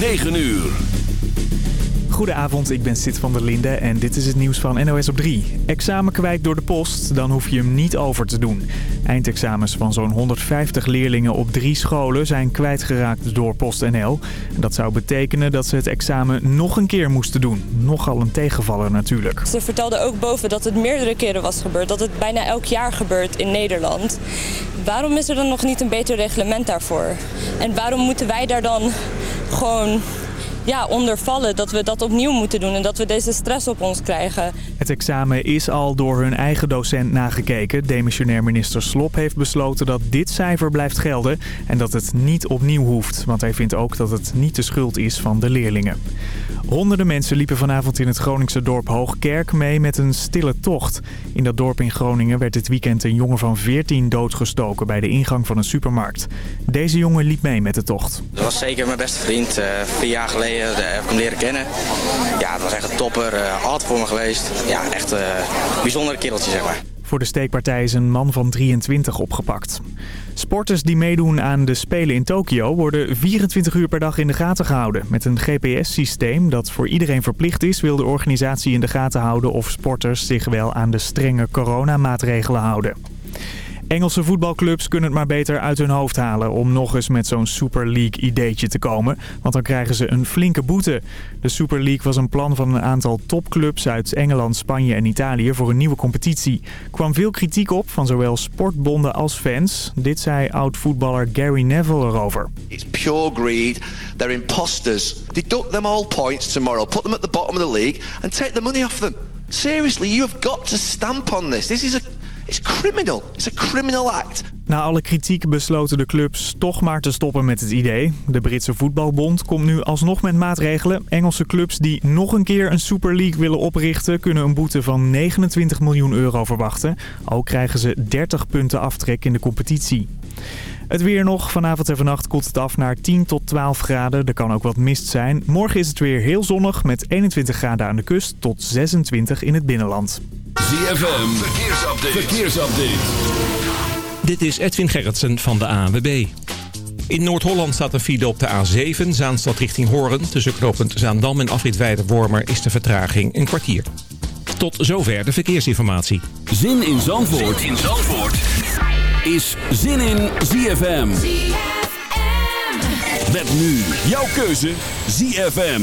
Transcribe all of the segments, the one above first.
9 uur. Goedenavond, ik ben Sid van der Linde en dit is het nieuws van NOS op 3. Examen kwijt door de post, dan hoef je hem niet over te doen. Eindexamens van zo'n 150 leerlingen op drie scholen zijn kwijtgeraakt door PostNL. Dat zou betekenen dat ze het examen nog een keer moesten doen. Nogal een tegenvaller natuurlijk. Ze vertelde ook boven dat het meerdere keren was gebeurd. Dat het bijna elk jaar gebeurt in Nederland. Waarom is er dan nog niet een beter reglement daarvoor? En waarom moeten wij daar dan gewoon ja, ondervallen dat we dat opnieuw moeten doen en dat we deze stress op ons krijgen. Het examen is al door hun eigen docent nagekeken. Demissionair minister Slop heeft besloten dat dit cijfer blijft gelden en dat het niet opnieuw hoeft. Want hij vindt ook dat het niet de schuld is van de leerlingen. Honderden mensen liepen vanavond in het Groningse dorp Hoogkerk mee met een stille tocht. In dat dorp in Groningen werd dit weekend een jongen van 14 doodgestoken bij de ingang van een supermarkt. Deze jongen liep mee met de tocht. Dat was zeker mijn beste vriend. Uh, vier jaar geleden uh, heb ik hem leren kennen. Ja, het was echt een topper. Uh, altijd voor me geweest. Ja, echt een bijzondere kereltje zeg maar. Voor de steekpartij is een man van 23 opgepakt. Sporters die meedoen aan de Spelen in Tokio worden 24 uur per dag in de gaten gehouden. Met een GPS-systeem dat voor iedereen verplicht is, wil de organisatie in de gaten houden of sporters zich wel aan de strenge coronamaatregelen houden. Engelse voetbalclubs kunnen het maar beter uit hun hoofd halen om nog eens met zo'n Super League ideetje te komen. Want dan krijgen ze een flinke boete. De Super League was een plan van een aantal topclubs uit Engeland, Spanje en Italië voor een nieuwe competitie. kwam veel kritiek op van zowel sportbonden als fans. Dit zei oud-voetballer Gary Neville erover. It's pure greed. They're imposters. Deduct them all points tomorrow. Put them at the bottom of the league and take the money off them. Seriously, you have got to stamp on this. This is a It's criminal. It's a criminal act. Na alle kritiek besloten de clubs toch maar te stoppen met het idee. De Britse voetbalbond komt nu alsnog met maatregelen. Engelse clubs die nog een keer een Super League willen oprichten... kunnen een boete van 29 miljoen euro verwachten. Ook krijgen ze 30 punten aftrek in de competitie. Het weer nog. Vanavond en vannacht koelt het af naar 10 tot 12 graden. Er kan ook wat mist zijn. Morgen is het weer heel zonnig met 21 graden aan de kust tot 26 in het binnenland. ZFM, verkeersupdate. verkeersupdate. Dit is Edwin Gerritsen van de ANWB. In Noord-Holland staat een file op de A7, Zaanstad richting Hoorn. Tussen knooppunt Zaandam en afrit Wormer is de vertraging een kwartier. Tot zover de verkeersinformatie. Zin in Zandvoort, zin in Zandvoort. is Zin in ZFM. ZFM. Met nu jouw keuze ZFM.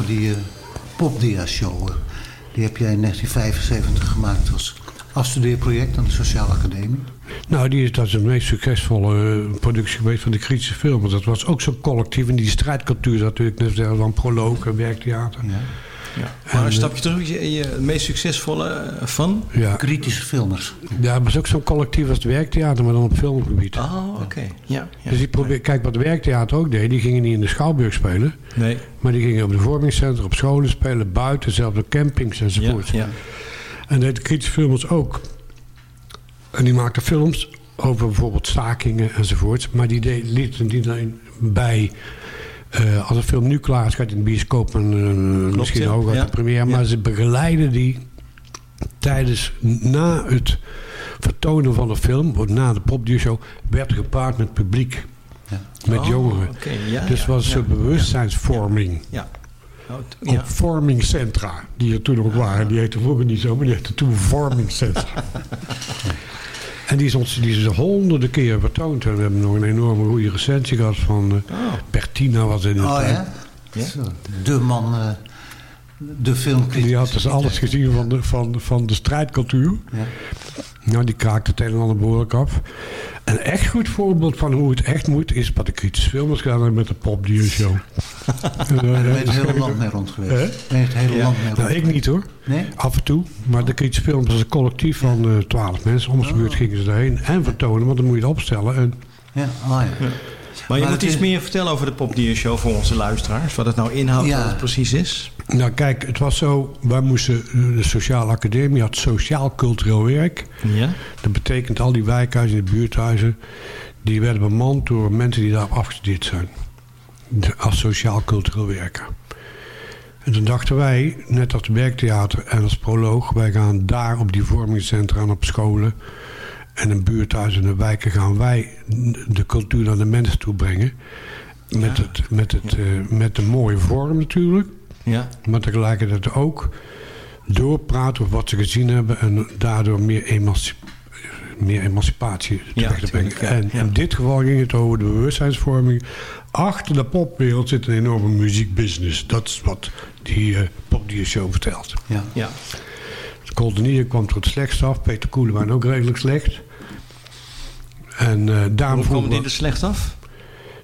over die uh, popdia-show. Die heb jij in 1975 gemaakt als afstudeerproject aan de Sociale Academie. Nou, die is, dat is de meest succesvolle uh, productie geweest van de kritische film. Want dat was ook zo'n collectief. En die strijdcultuur natuurlijk net van proloog en werktheater. Ja. Ja. Maar een stapje terug, je, je meest succesvolle van? Ja. Kritische filmers. Ja, het was ook zo'n collectief als het werktheater, maar dan op filmgebied. Oh, oké. Ja, ja, Dus ik probeer, kijk wat het werktheater ook deed, die gingen niet in de Schouwburg spelen. Nee. Maar die gingen op de vormingscentra, op scholen spelen, buiten, zelfs op campings enzovoort. Ja, ja. En deed de kritische filmers ook. En die maakten films over bijvoorbeeld stakingen enzovoort. Maar die deed, lieten die alleen bij uh, als een film nu klaar is, gaat in de bioscoop en uh, misschien ook uit de première. Maar ze begeleiden die tijdens, na het vertonen van de film, na de popduo werd gepaard met publiek. Ja. Met oh, jongeren. Okay, dus was een bewustzijnsvorming. Ja. Oh, Op vormingscentra, die er toen nog waren. Die heette vroeger niet zo, maar die heette toen vormingscentra. En die is, ons, die is honderden keer vertoond. En we hebben nog een enorme goede recensie gehad van uh. Bertina was in het oh, tijd. Ja? Ja? De man, uh, de filmcriticus. Die had dus alles gezien van de, van, van de strijdcultuur. Ja. Nou, die kraakte het een en ander behoorlijk af. Een echt goed voorbeeld van hoe het echt moet... is wat de kritische filmers gedaan hebben met de popdiershow. En ben je het hele land mee rond geweest? He? Ben je het hele ja. land mee rond nou, ik niet hoor. Nee? Af en toe. Maar de kritische filmers was een collectief van uh, twaalf mensen. Om de beurt gingen ze daarheen. En vertonen, want dan moet je het opstellen. En... Ja, oh ja. ja. Maar je maar moet iets is... meer vertellen over de popdiershow voor onze luisteraars. Wat het nou inhoudt, ja. wat het precies is. Nou kijk, het was zo. Wij moesten, de Sociale Academie had sociaal-cultureel werk. Ja. Dat betekent al die wijkhuizen en de buurthuizen. Die werden bemand door mensen die daar afgestudeerd zijn. Als sociaal-cultureel werker. En toen dachten wij, net als het werktheater en als proloog... wij gaan daar op die vormingscentra en op scholen... en in buurthuizen en wijken gaan wij de cultuur naar de mensen toe brengen. Met, ja. het, met, het, ja. uh, met de mooie vorm natuurlijk. Ja. Maar tegelijkertijd ook doorpraten over wat ze gezien hebben... en daardoor meer, emanci meer emancipatie terecht te brengen. Ja, en ja. in dit geval ging het over de bewustzijnsvorming. Achter de popwereld zit een enorme muziekbusiness. Dat is wat die uh, popdiershow vertelt. Ja. ja. Coldenier kwam tot het slechtst af. Peter Koelewijn ook redelijk slecht. En uh, daarom Hoe kwam die er slecht af?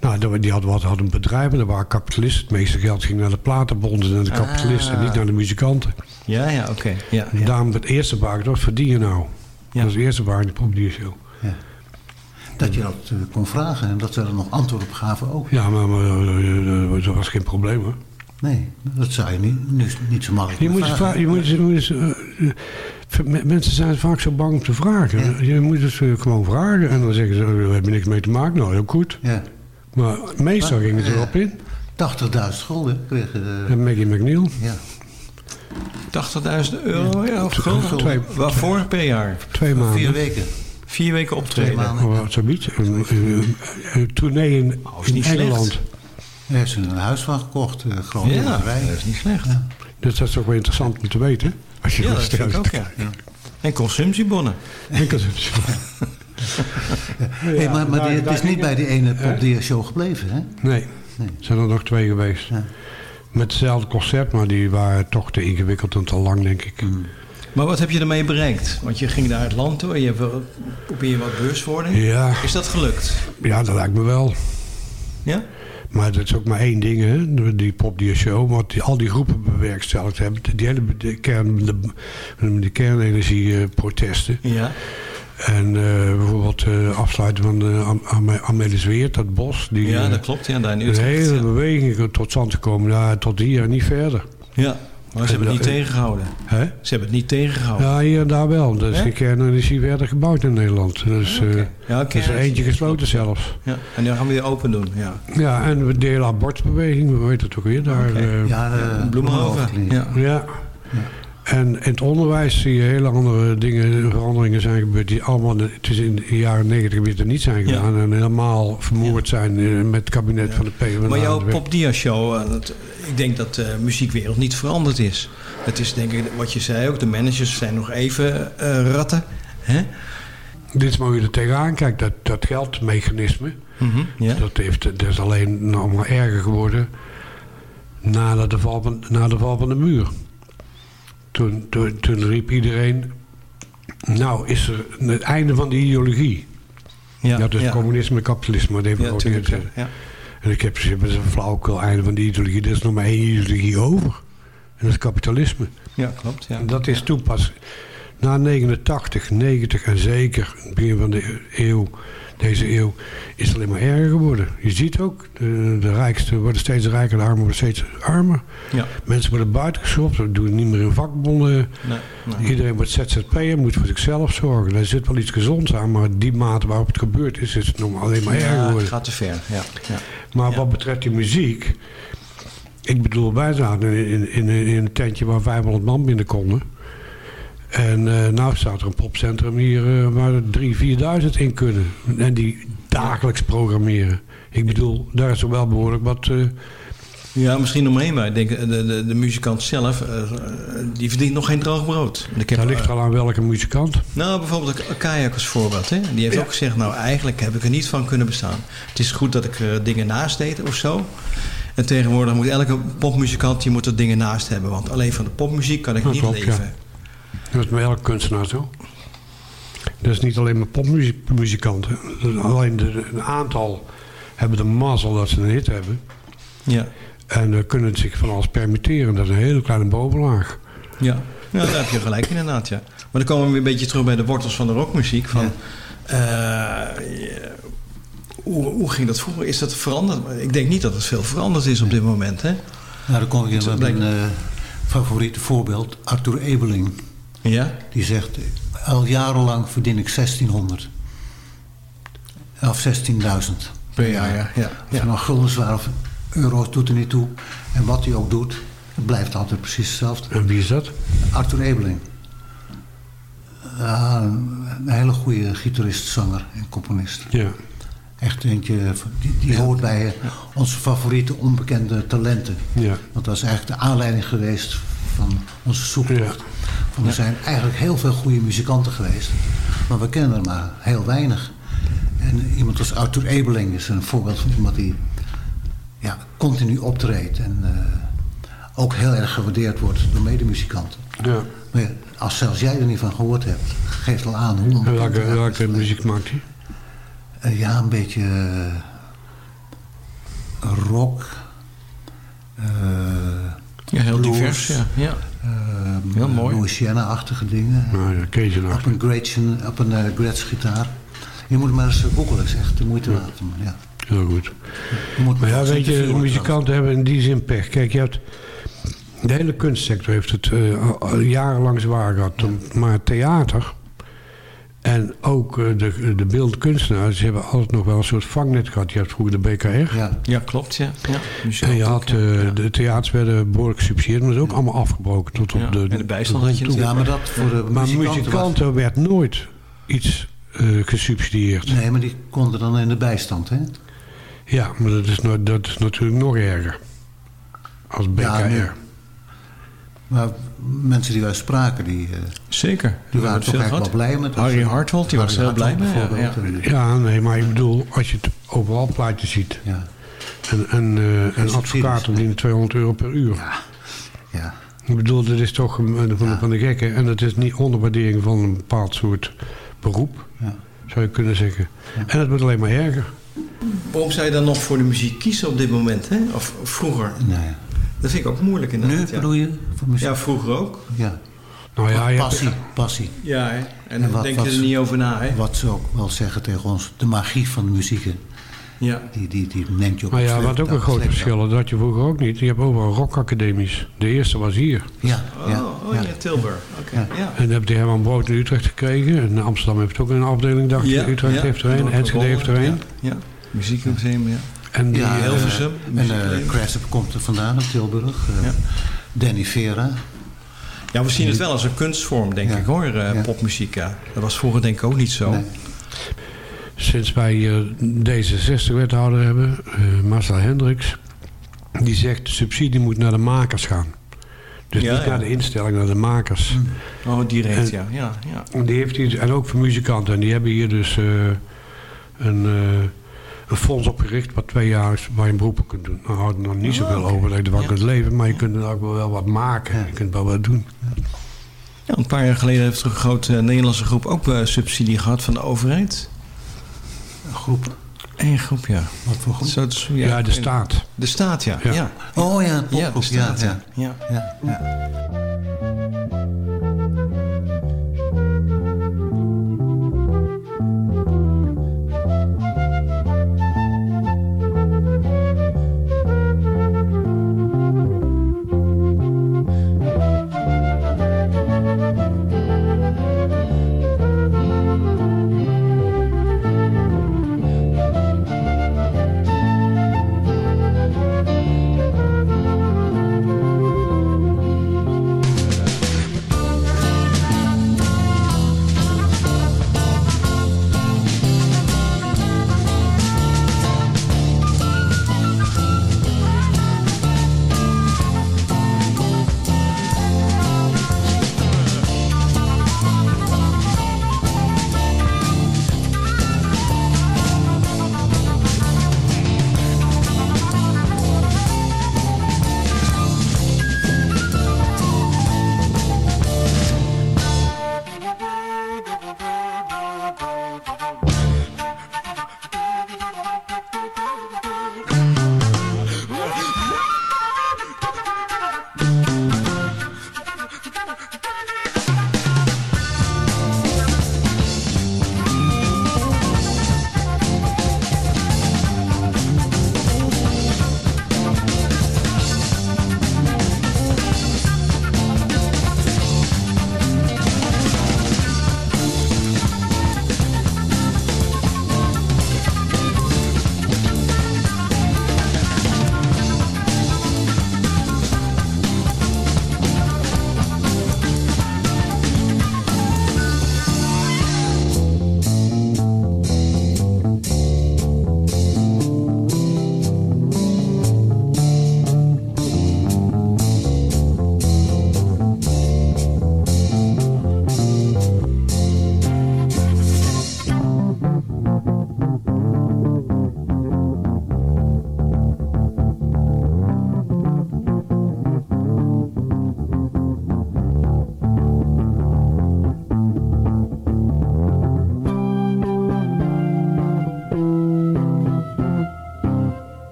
Nou, die had, wat, had een bedrijf en er waren kapitalisten. Het meeste geld ging naar de platenbonden en de kapitalisten... Ah. en niet naar de muzikanten. Ja, ja, oké. Okay. Ja, ja. Daarom het eerste waar, wat verdien je nou? Ja. Dat was het eerste waar in de popdiershow. Ja. Dat je dat uh, kon vragen en dat ze er nog antwoord op gaven ook. Ja, maar, maar uh, dat was geen probleem hoor. Nee, dat zou je niet, niet, niet zo makkelijk je moet vragen. Je moet, je moet, uh, mensen zijn vaak zo bang om te vragen. Ja. Je moet dus gewoon vragen en dan zeggen ze, we hebben niks mee te maken. Nou, heel goed. Ja. Maar meestal maar, gingen ze erop in. 80.000 gulden kregen de... En Maggie McNeil. Ja. 80.000 euro ja, of gulden? Twee, Waarvoor per jaar? Twee maanden. Vier weken. Vier weken optreden. Twee maanden. Oh, zoiets. Een, een, een tournee in, oh, in Engeland. Hij heeft een huis van gekocht. Uh, gewoon ja, dat is niet slecht. Ja. Dus dat is toch wel interessant om te weten. Als je ja, dat vind ik ook, ja. ja. En consumptiebonnen. En consumptiebonnen. ja, hey, maar maar die, het is niet bij die ene popdia-show gebleven, hè? Nee. nee. Er zijn er nog twee geweest. Ja. Met hetzelfde concept, maar die waren toch te ingewikkeld en te lang, denk ik. Mm. Maar wat heb je ermee bereikt? Want je ging naar het land toe en je probeer je wat beursvordering. Ja. Is dat gelukt? Ja, dat lijkt me wel. Ja? Maar dat is ook maar één ding, hè? die popdia show. Wat die, al die groepen bewerkstelligd hebben. Die hele de kern, de, de kernenergieprotesten. Ja. En uh, bijvoorbeeld uh, afsluiten van de Am Amelis Weert, dat bos. Die, ja, dat klopt. Ja, daar in Utrecht, Een hele ja. beweging tot stand te komen. Ja, tot hier en niet verder. Ja, maar ze hebben het niet uh, tegengehouden. Hè? Ze hebben het niet tegengehouden. Ja, hier en daar wel. Er is geen kernenergie verder gebouwd in Nederland. Dus okay. ja, er is er eentje gesloten zelfs. Ja, en dan gaan we weer open doen. Ja, ja en we delen abortbeweging. We weten het ook weer daar. Okay. ja, de Bloemenhoven. Ja. ja. En in het onderwijs zie je hele andere dingen, veranderingen zijn gebeurd die allemaal het is in de jaren negentig weer niet zijn gedaan. Ja. En helemaal vermoord zijn met het kabinet ja. van de PvdA. Maar jouw popdia-show, ik denk dat de muziekwereld niet veranderd is. Het is denk ik, wat je zei ook, de managers zijn nog even uh, ratten. Hè? dit is maar hoe je er tegenaan kijkt. Dat, dat geldmechanisme, Mhm, ja. dat, heeft, dat is alleen nog maar erger geworden na de val van, na de, val van de muur. Toen, toen, toen riep iedereen, nou is er het einde van de ideologie. Ja, dat is ja. communisme en kapitalisme, dat heeft Ja, ook tuurlijk, ja. En ik heb gezegd, dat is een flauwekul einde van de ideologie. Er is nog maar één ideologie over. En dat is kapitalisme. Ja, klopt. Ja. En dat is toen pas na 89, 90 en zeker het begin van de eeuw, deze eeuw, is het alleen maar erger geworden. Je ziet ook, de, de rijksten worden steeds rijker, de armen worden steeds armer. Ja. Mensen worden buitengeschopt, we doen niet meer in vakbonden. Nee, nee. Iedereen wordt ZZP'er, moet voor zichzelf zorgen. Daar zit wel iets gezonds aan, maar die mate waarop het gebeurd is, is het nog alleen maar erger Ja, het geworden. gaat te ver. Ja. Ja. Maar wat betreft die muziek... Ik bedoel, wij zaten in, in, in, in een tentje waar 500 man binnen konden. En eh nou staat er een popcentrum hier eh, waar er 3.000, 4.000 in kunnen. En die dagelijks programmeren. Ik bedoel, daar is er wel behoorlijk wat... eh, Ja, misschien mee, maar ik denk de, de, de muzikant zelf, die verdient nog geen droog brood. Ik heb, daar ligt al aan welke muzikant. nou, bijvoorbeeld Kajak als voorbeeld. Hè? Die heeft ook gezegd, nou eigenlijk heb ik er niet van kunnen bestaan. Het is goed dat ik er dingen naast deed of zo. En tegenwoordig moet elke popmuzikant die moet er dingen naast hebben. Want alleen van de popmuziek kan ik Dat niet klopt, ja. Dat is met elke kunstenaar zo. Dat is niet alleen maar popmuzikanten. Alleen de, een aantal hebben de mazzel dat ze een hit hebben. Ja. En uh, kunnen zich van alles permitteren. Dat is een hele kleine bovenlaag. Ja. ja, daar heb je gelijk inderdaad, ja. Maar dan komen we weer een beetje terug bij de wortels van de rockmuziek. Van, eh, hoe, hoe ging dat vroeger? Is dat veranderd? Ik denk niet dat het veel veranderd is op dit moment, hè? Nou, dan kom ik in Het met blijkt- mijn eh, favoriete voorbeeld. Arthur Ebeling. Ja? Die zegt, al jarenlang verdien ik 1600. Of 16.000. Per jaar, ja. ja. Of het nou guldens waren of euro's, doet er niet toe. En wat hij ook doet, het blijft altijd precies hetzelfde. En wie is dat? Arthur Ebeling. Ja, een hele goede gitarist, zanger en componist. Ja. Echt eentje, die, die hoort bij eh, onze favoriete onbekende talenten. Ja. Want dat is eigenlijk de aanleiding geweest van onze zoektocht. Er zijn eigenlijk heel veel goede muzikanten geweest. Maar we kennen er maar heel weinig. En iemand als Arthur Ebeling is een voorbeeld van iemand die ja, continu optreedt. En eh, ook heel erg gewaardeerd wordt door medemuzikanten. Ja. Maar ja, als zelfs jij er niet van gehoord hebt, geeft al aan hoe welke, welke muziek maakt hij? Eh, ja, een beetje eh, rock. eh, Ja, heel blues, divers, ja. ja. eh, Heel mooi. Louisiana-achtige dingen. Nou ja, Op een Gretchen, op een eh, Gretsch gitaar. Je moet maar eens googelen, is echt de moeite waard. man, Ja. Heel goed. Je moet Maar ja, weet je, muzikanten hebben in die zin pech. Kijk, je hebt... De hele kunstsector heeft het eh, al- al jarenlang zwaar gehad. Maar theater en ook eh, de, de beeldkunstenaars... die hebben altijd nog wel een soort vangnet gehad. Je hebt vroeger de BKR. Ja. ja, klopt, ja. ja. En je ook, had, ja. eh, de theaters werden behoorlijk gesubsidieerd, maar dat is ook allemaal afgebroken tot op Ja, de... en de bijstand had je toe. Ja, maar dat voor de Maar muzikanten, muzikanten werd nooit iets eh, gesubsidieerd. Nee, maar die konden dan in de bijstand, hè? Ja, maar dat is, no- dat is natuurlijk nog erger. Als BKR. Ja, nu. Maar mensen die wij spraken, die, eh, Zeker. die waren toch eigenlijk wel blij met Harry Hartwald, die was er heel blij mee. Ja, bijvoorbeeld. ja. Ja, nee, maar ik bedoel, als je het overal plaatjes ziet. Ja. En, en, eh, een subsidies. advocaat verdienen 200 euro per uur. ja. Ik bedoel, dat is toch een- van, van de gekken. En dat is niet onderwaardering van een bepaald soort beroep. Ja. Zou je kunnen zeggen. En het wordt alleen maar erger. Waarom zou je dan nog voor de muziek kiezen op dit moment, hè? Of vroeger? Nee. Dat vind ik ook moeilijk inderdaad. Nu ja. bedoel je? Voor muziek? Ja, vroeger ook. Ja. Nou ja, je hebt- passie, passie. Ja, hè? En En dan wat- denk wat- je er niet over na, hè? Wat ze ook wel zeggen tegen ons, de magie van de muziek, hè, Ja. die, die, die neemt je op Maar een ja, wat ook een groot verschil is, dat je vroeger ook niet. Je hebt overal rockacademies. De eerste was hier. Ja, ja, Oh, oh ja, Tilburg. Oké, Ja. ja. En dan heb je Herman Brood in Utrecht gekregen. En Amsterdam heeft ook een afdeling, dacht. Ja, Utrecht ja. heeft er een, Enschede heeft er een. Ja, ja. Muziekmuseum, ja. En die, Ja, eh, Hilversum. En uh, komt er vandaan uit Tilburg. eh, Ja. Danny Vera. Ja, we zien het wel als een kunstvorm, denk Ja. ik hoor, eh, Ja. popmuziek. Ja. Dat was vroeger denk ik ook niet zo. Nee. sinds wij eh, D66-wethouder hebben, eh Marcel Hendricks, die zegt de subsidie moet naar de makers gaan. Dus Ja, niet ja. naar de instelling, naar de makers. Oh, direct, En- ja. ja, ja. En, die heeft hij, en ook voor muzikanten. En die hebben hier dus eh, een, eh, een fonds opgericht... wat twee jaar is, waar je een beroep op kunt doen. Nou houdt nog niet zoveel over dat je ervan Ja. kunt leven... maar je kunt er ook wel, wel wat maken. Je kunt wel wat doen. Ja, een paar jaar geleden heeft er een grote Nederlandse groep ook eh, subsidie gehad van de overheid. Een groep. Eén groep, ja. Wat voor groep? Zo, dus, Ja, de staat. De staat, ja. Ja. ja. Oh ja, popgroep. de staat, ja, ja. ja. ja. ja, ja.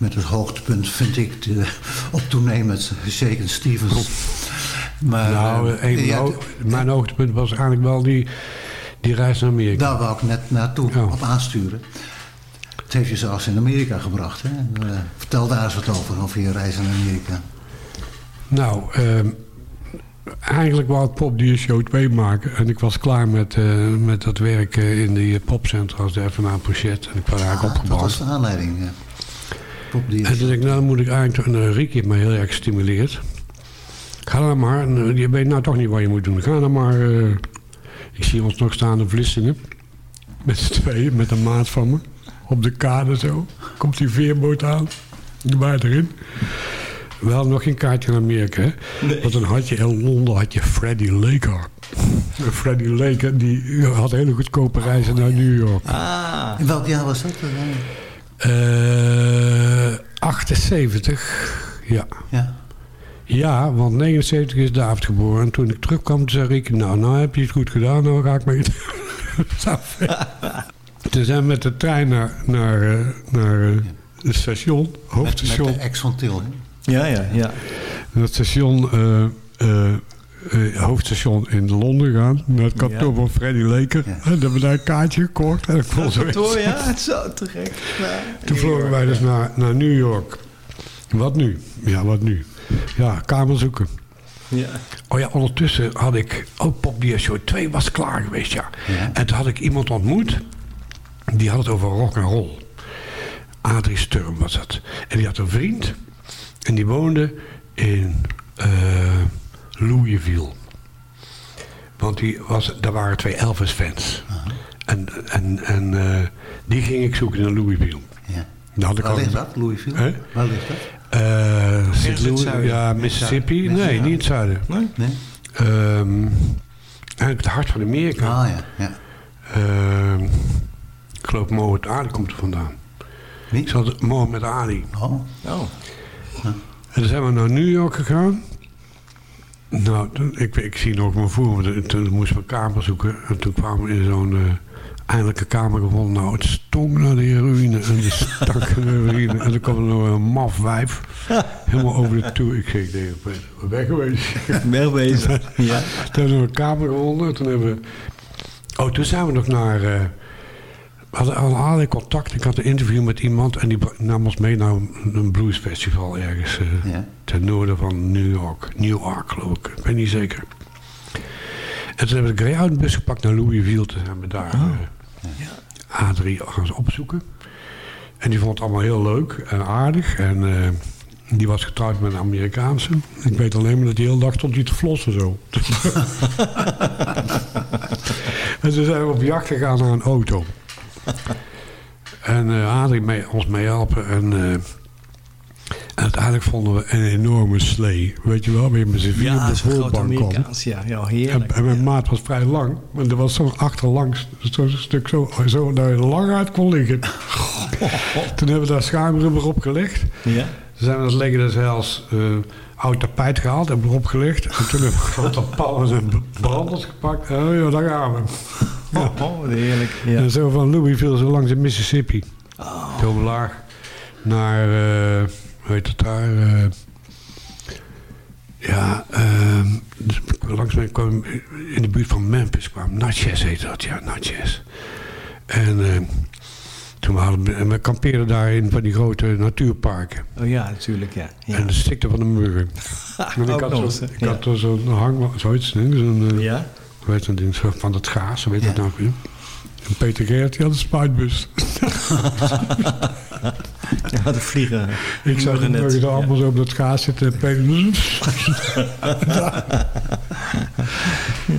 Met het hoogtepunt vind ik de, op tournee met Shaken Stevens. Maar, nou, eh, ja, mijn hoogtepunt was eigenlijk wel die, die reis naar Amerika. Daar wou ik net naartoe Oh. op aansturen. Het heeft je zelfs in Amerika gebracht. Hè? En, eh, vertel daar eens wat over, over je reis naar Amerika. Nou, ehm, eigenlijk wou ik Pop die Show 2 maken. En ik was klaar met, eh, met dat werk in die popcentra als de FNA Pochet. En ik was eigenlijk Ah, dat opgebouwd. was de aanleiding. ja. En toen dacht ik, nou dan moet ik eigenlijk... En uh, Rick heeft mij heel erg gestimuleerd. Ga dan maar. En, eh, je weet nou toch niet wat je moet doen. Ga dan maar. eh, ik zie ons nog staan in Vlissingen. Met z'n tweeën, met een maat van me. Op de kade zo. Komt die veerboot aan. Die waait erin. We hadden nog geen kaartje in Amerika. Hè? Want dan had je in Londen had je Freddie Laker. En Freddie Laker die had hele goedkope reizen naar New York. Ah. In welk jaar was dat? Eh 78, ja. Ja. Ja, want 79 is David geboren. En toen ik terugkwam, zei ik... Nou, nou heb je het goed gedaan. Nou ga ik mee... toen zijn we met de trein naar, naar, eh, naar eh, het station. Met, Hoofdstation. met de ex van Til. hè? Ja, ja, ja. Het station... eh, eh, eh, hoofdstation in Londen gaan. Naar het kantoor Ja. van Freddy Leker. En dan hebben we daar een kaartje gekocht. En ik vond zo Kantoor, ja, het zo te gek. Ja. Toen vlogen wij dus naar, naar New York. Wat nu? Ja, wat nu? Ja, kamer zoeken. Ja. Oh ja, ondertussen had ik... Oh, Pop Show 2 was klaar geweest, ja. Ja. En toen had ik iemand ontmoet. Die had het over rock and roll. Adrie Sturm was dat. En die had een vriend. En die woonde in eh, Louisville. Want die was, daar waren twee Elvis-fans. En, en, en eh, die ging ik zoeken in Louisville. Ja. Daar had ik Waar al- ligt dat? Louisville? Hè? Waar ligt dat? Eh, St. het Louis, ja, Mississippi. Nee, niet in het zuiden. Nee? Nee? Ehm, eigenlijk het hart van Amerika. Ah ja. ja. Ehm, ik geloof Mohammed Ali komt er vandaan. Wie? Mohammed Ali. Oh. Oh. En toen zijn we naar New York gegaan. Nou, toen- ik, ik zie nog mijn voor. want Toen moesten we een kamer zoeken. En toen kwamen we in zo'n eh, eindelijke kamer gevonden. Nou, het stonk naar de heroïne. En de stank naar de heroïne. En toen kwam er nog een maf wijf. Helemaal over de toer. Ik zeg we weg geweest. Wegwezen. Ja. Toen hebben we een kamer gevonden. En toen hebben we... Oh, toen zijn we nog naar... eh, we hadden al allerlei contact. Ik had een interview met iemand. En die nam ons mee naar een, bluesfestival ergens. eh, Ja. ten noorden van New York. New York, geloof ik. Ik weet niet zeker. En toen hebben we de Greyhound-bus gepakt naar Louisville. Toen hebben we daar eh, Adrie gaan opzoeken. En die vond het allemaal heel leuk en aardig. En eh, die was getrouwd met een Amerikaanse. Ik weet alleen maar dat die hele dag stond die te flossen zo. en toen zijn we op jacht gegaan naar een auto. En eh Adrie mee, ons meehelpen. En, eh, en uiteindelijk vonden we een enorme slee. Weet je wel, je met z'n vier op Ja, de voorbank kwam. Ja, ja En, heerlijk. en mijn maat was vrij lang. Maar er was zo'n achterlangs zo'n stuk zo, zo dat je lang uit kon liggen. Toen hebben we daar schuimrubber op gelegd. Ja. Toen zijn we dat lekkere zelfs eh oud tapijt gehaald, we erop gelegd. En toen hebben we grote palmen en branders gepakt. Oh ja, daar gaan we. Oh, oh, heerlijk. Ja. En zo van Louisville zo langs de Mississippi. Zo laag naar, eh hoe heet het daar? eh, ja, ehm, dus langs mij kwam in de buurt van Memphis kwam. Natchez heet dat, ja, Natchez. En eh, toen we hadden, en we kampeerden daar in van die grote natuurparken. Oh ja, natuurlijk, ja. ja. En de stikte van de muggen. En ik Ook had zo'n hang, zoiets, zo'n, eh, Ja? Heet dat ding, zo van het gaas, heet dat nou weer? En Peter Geert, die had een spuitbus. Ja, de vliegen. Ik zag hem allemaal zo op dat gaas zitten. En Peter...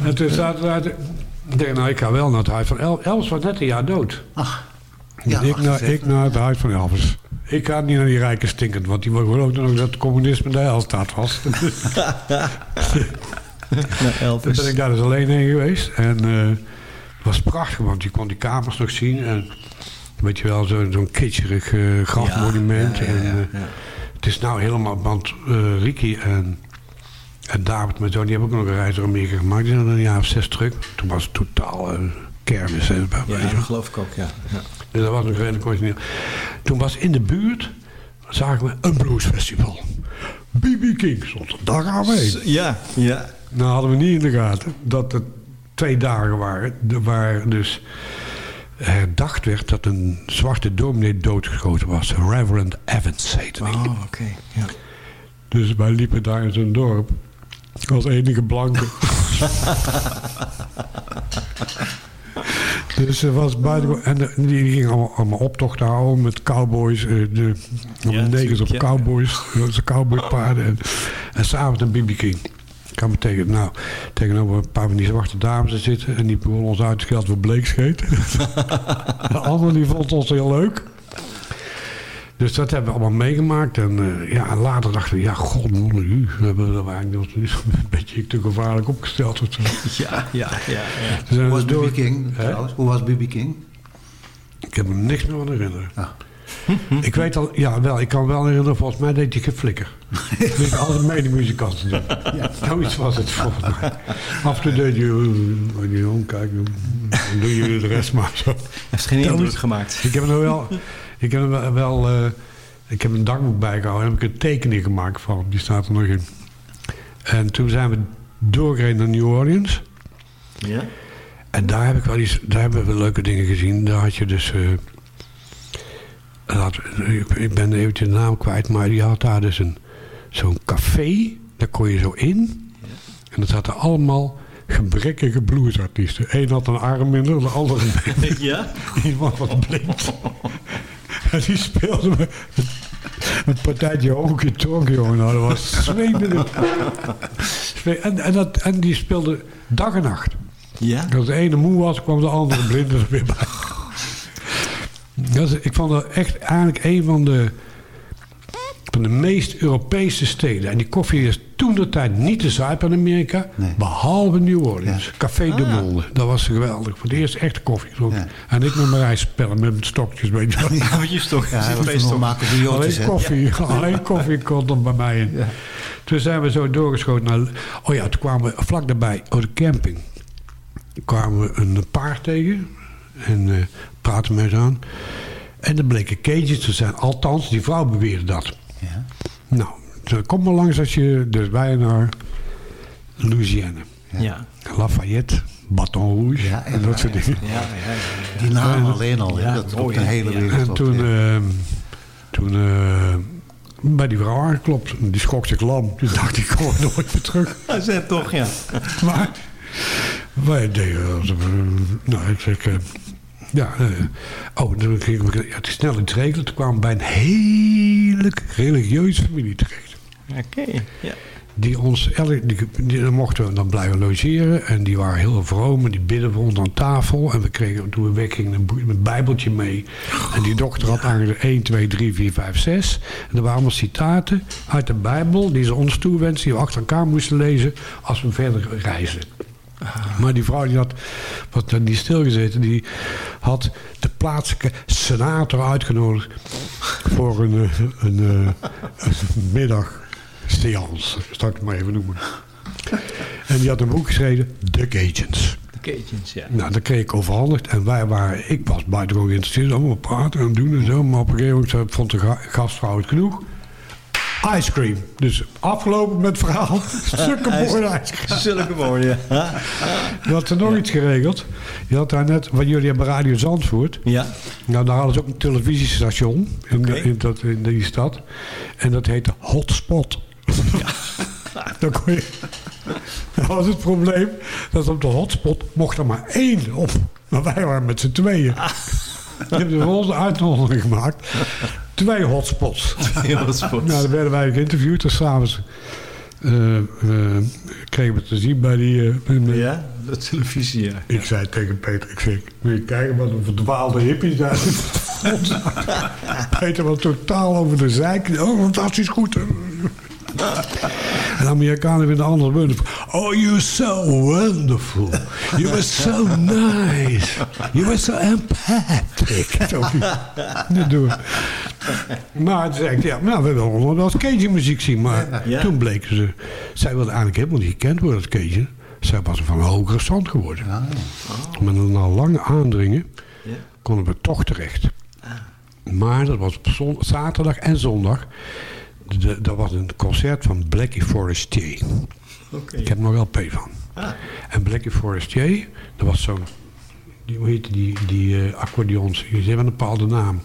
en toen zaten we. Ik denk, nou, ik ga wel naar het huis van El Elvis was net een jaar dood. Ach. Ja, ik, naar, 78. ik naar het huis van Elvis. Ik ga niet naar die rijke stinkend, want die geloofde nog dat het communisme de helstaat was. Naar Toen Elvis. ben ik daar dus alleen heen geweest. En eh, het was prachtig, want je kon die kamers nog zien. En weet je wel, zo- zo'n kitscherig eh, grafmonument. Ja, ja, ja, en, eh. Het is nou helemaal, want Ricky en, en David met zo, die hebben ook nog een reis door Amerika gemaakt. Die zijn er een jaar of zes terug. Toen was het totaal kermis. Ja, dat geloof ik ook, ja. ja. Dus dat was nog redelijk origineel. Toen was in de buurt, zagen we een bluesfestival. B.B. King stond er. Daar gaan we heen. Ja, ja. Nou hadden we niet in de gaten dat het twee dagen waren. Waar dus herdacht werd dat een zwarte dominee doodgeschoten was. Reverend Evans heette die. Oh, oké. Ja. Dus wij liepen daar in zo'n dorp. Als enige blanke. dus er was buiten... En de- die gingen allemaal, allemaal optochten houden met cowboys. eh, De, Ja, negers op ja. cowboys. Zo'n cowboypaarden. En, en s'avonds een BB King. Me tegen, nou, tegenover een paar van die zwarte dames te zitten. En die begonnen ons uit te schelden voor bleekscheet. de ander die vond ons heel leuk. Dus dat hebben we allemaal meegemaakt. En uh, ja, later dachten we, ja, god, u, we hebben dat eigenlijk een beetje te gevaarlijk opgesteld. Of zo. Ja, ja, ja. ja. Dus Hoe was B.B. King trouwens? Hoe was B.B. King? Ik heb me niks meer aan herinneren. Ah. ik weet al, ja wel, ik kan wel herinneren, volgens mij deed hij geen flikker. dat ik altijd medemuzikanten doen. Ja. Zoiets was het volgens mij. Af en toe deed je, je omkijken, dan doen jullie de rest maar zo. Heeft geen indruk gemaakt. Ik heb er wel, ik heb er wel, uh, ik heb een dagboek bijgehouden en heb ik een tekening gemaakt van, die staat er nog in. En toen zijn we doorgereden naar New Orleans. Ja. En daar heb ik wel iets, daar hebben we leuke dingen gezien. Daar had je dus, uh, ik ben eventjes de naam kwijt, maar die had daar dus een, zo'n café. Daar kon je zo in. En dat zaten allemaal gebrekkige bluesartiesten. Eén had een arm minder, de andere Ja? Die was wat blind. en die speelde me een partijtje Tokio. Nou, dat was zwingende. en, en, dat, en die speelde dag en nacht. Ja? Als de ene moe was, kwam de andere blind er weer bij. Dat is, ik vond dat echt eigenlijk een van de, van de meest Europese steden. En die koffie is toen de tijd niet te zuipen in Amerika. Nee. Behalve New Orleans. Ja. Café de Monde. Dat was geweldig. Voor de eerste echte koffie. Ja. En ik met mijn rijspellen met mijn stokjes. Weet je ja, met je stokjes. Ja, maken alleen koffie, alleen koffie kon er bij mij in. Toen zijn we zo doorgeschoten naar... Oh ja, toen kwamen we vlak daarbij op de camping kwamen we een paard tegen. En uh, praten met ze aan. En er bleken cages te zijn. Althans, die vrouw beweerde dat. Ja. Nou, kom maar langs als je... Dus wij naar Louisiana. Ja. ja. Lafayette, Baton Rouge ja, en dat soort dingen. Ja, ja, ja, Die naam alleen al, ja, dat oh, op de hele wereld. En toen, uh, toen uh, bij die vrouw aangeklopt. Die schrok zich lam. Toen dacht ik, kom nooit meer terug. Hij zei toch, ja. maar wij deden... Nou, ik zeg... Ja, uh, oh, dan ging ik ja, het is snel in het regelen. Toen kwamen we bij een hele religieuze familie terecht. Oké, okay, ja. Die ons, die, die, die, mochten we dan blijven logeren. En die waren heel vroom. En die bidden voor ons aan tafel. En we kregen toen we weggingen een, een bijbeltje mee. En die dokter had aangegeven 1, 2, 3, 4, 5, 6. En er waren allemaal citaten uit de bijbel. Die ze ons toewensen. Die we achter elkaar moesten lezen. Als we verder reizen. Maar die vrouw die had, wat niet stilgezeten, die had de plaatselijke senator uitgenodigd voor een, een, een, een middagseance, zal ik het maar even noemen. En die had een boek geschreven, The Cajuns. The Cajuns, ja. Nou, dat kreeg ik overhandigd. En wij waren, ik was buitengewoon geïnteresseerd, allemaal praten en doen en zo. Maar op een gegeven moment vond de gastvrouw het genoeg. Ice cream. Dus afgelopen met het verhaal. Zulke mooie ice cream. Zulke mooie, ja. Je had er nog ja. iets geregeld. Je had daar net, want jullie hebben Radio Zandvoort. Ja. Nou, daar hadden ze ook een televisiestation in, okay. in, dat, in die stad. En dat heette Hotspot. Ja. Dan kon je... Dat was het probleem. Dat op de hotspot mocht er maar één op. Maar wij waren met z'n tweeën. Ah. Je hebt de volgende uitnodiging gemaakt. Twee hotspots. Twee hotspots. nou, dan werden wij geïnterviewd. Dus s'avonds uh, uh, kregen we te zien bij die... Uh, ja, de televisie, ja. Ik zei tegen Peter, ik zeg, moet je kijken wat een verdwaalde hippies daar Peter was totaal over de zijk. Oh, fantastisch goed. En Amerikanen vinden anders wonderful. Oh, you're so wonderful. You were so nice. You were so empathic. Dat doen we. Maar zei ik, ja, nou, we willen nog wel eens Cajun muziek zien. Maar ja. toen bleken ze, zij wilde eigenlijk helemaal niet gekend worden als Cajun. Zij was van hogere stand geworden. Ja, ja. Maar na lang aandringen ja. konden we toch terecht. Ah. Maar dat was op zaterdag en zondag dat was een concert van Blackie Forestier. Okay. Ik heb er nog wel P van. Ah. En Blackie Forestier, dat was zo'n... Die, hoe heet die, die uh, accordeons? Die hebben een bepaalde naam.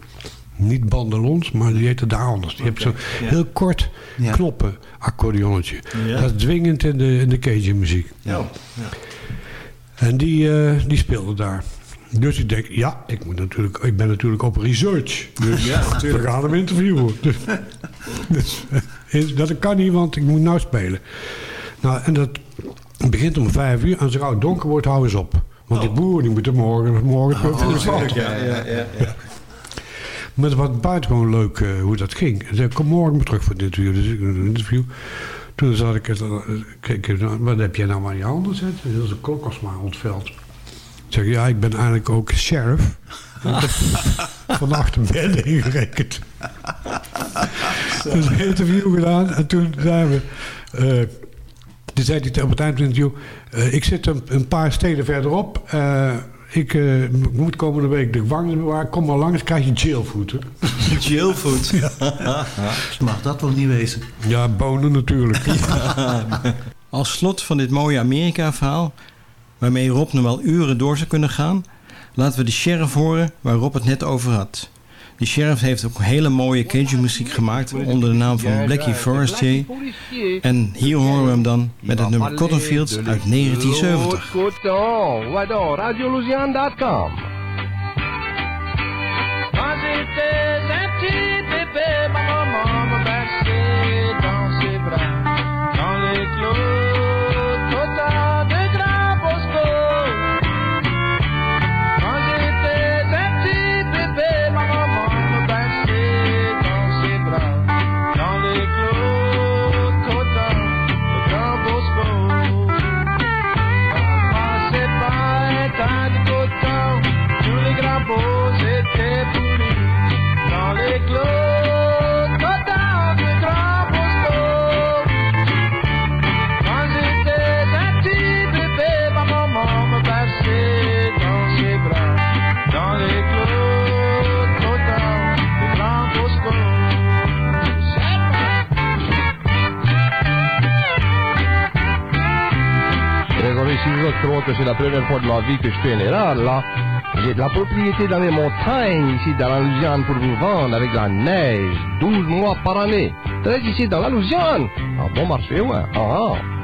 Niet bandelons, maar die heette daar anders. Die okay. heeft zo'n ja. heel kort Ja. knoppen accordeonnetje. Ja. Dat is dwingend in de, in de Cajun muziek. Ja. ja. En die, uh, die speelde daar. Dus ik denk, ja, ik, moet natuurlijk, ik ben natuurlijk op research. Dus Ja, we gaan hem interviewen. Dus, dus, dat kan niet, want ik moet nou spelen. Nou, en dat begint om vijf uur. En als het gauw donker wordt, hou eens op. Want die boeren die moeten morgen, morgen Oh, natuurlijk, ja, ja, ja, ja. Maar het was buitengewoon leuk uh, hoe dat ging. Ze zei, kom morgen maar terug voor dit interview. Dus ik een interview. Toen zat ik, kijk, wat heb jij nou aan je handen zitten? Dat is een klok als Ik zeg, ja, ik ben eigenlijk ook sheriff. Vannacht een bed ingerekend. dus een interview gedaan. En toen zijn we... Uh, toen zei hij op het eind van het interview... Uh, ik zit een, een, paar steden verderop. Uh, ik uh, moet komende week de gevangenis bewaren. Kom maar langs, krijg je jailfood. jailfood? ja. Mag dat wel niet wezen? Ja, bonen natuurlijk. Als slot van dit mooie Amerika-verhaal... waarmee Rob nog wel uren door zou kunnen gaan... laten we de sheriff horen waar Rob het net over had. De sheriff heeft ook hele mooie Cajun muziek gemaakt onder de naam van Blackie Forestier. En hier horen we hem dan met het nummer Cottonfields uit 1970. Que c'est la première fois de ma vie que je fais une erreur là. J'ai de la propriété dans les montagnes ici dans la Louisiane pour vous vendre avec la neige, 12 mois par année. Très ici dans la Louisiane. Un bon marché, ouais. Ah, ah.